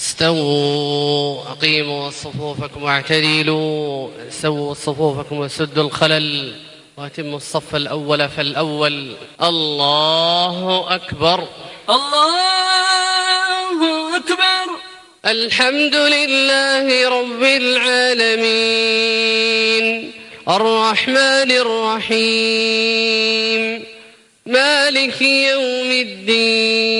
استووا أقيموا صفوفكم واعتدلوا سووا صفوفكم وسدوا الخلل وأتموا الصف الأول فالأول. الله أكبر. الله أكبر. الحمد لله رب العالمين. الرحمن الرحيم. مالك يوم الدين.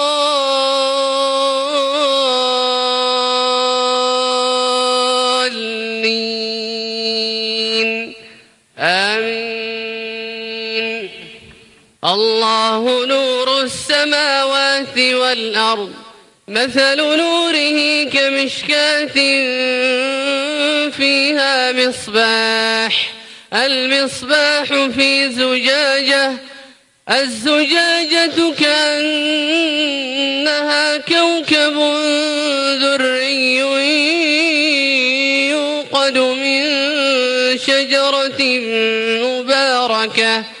الله نور السماوات والأرض مثل نوره كمشكاة فيها مصباح المصباح في زجاجة الزجاجة كأنها كوكب دري يوقد من شجرة مباركة.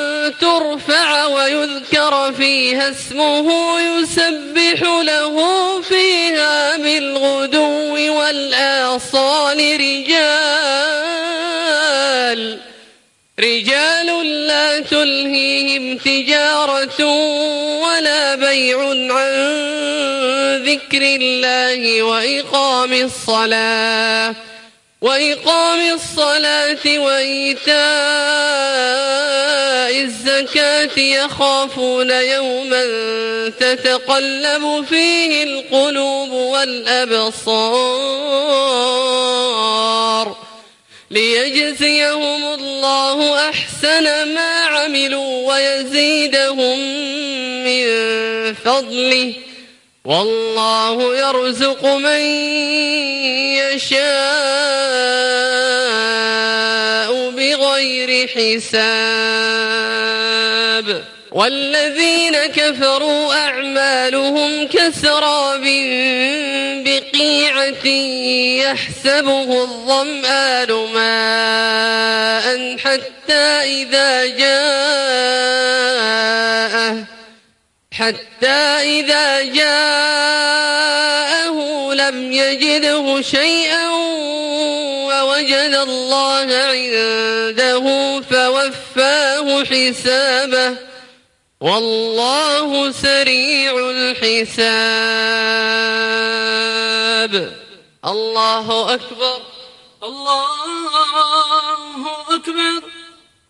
ترفع ويذكر فيها اسمه يسبح له فيها بالغدو والآصال. رجال رجال لا تلهيهم تجارة ولا بيع عن ذكر الله وإقام الصلاة وإقام الصلاة وإيتاء الزكاة يخافون يوما تتقلب فيه القلوب والأبصار ليجزيهم الله أحسن ما عملوا ويزيدهم من فضله والله يرزق من يشاء بغير حساب. والذين كفروا أعمالهم كسراب بقيعة يحسبه الظمآن ماء حتى إذا جاءه حتى إذا جاءه لم يجده شيئا وجد الله عنده فوفاه حسابه. والله سريع الحساب. الله أكبر. الله أكبر.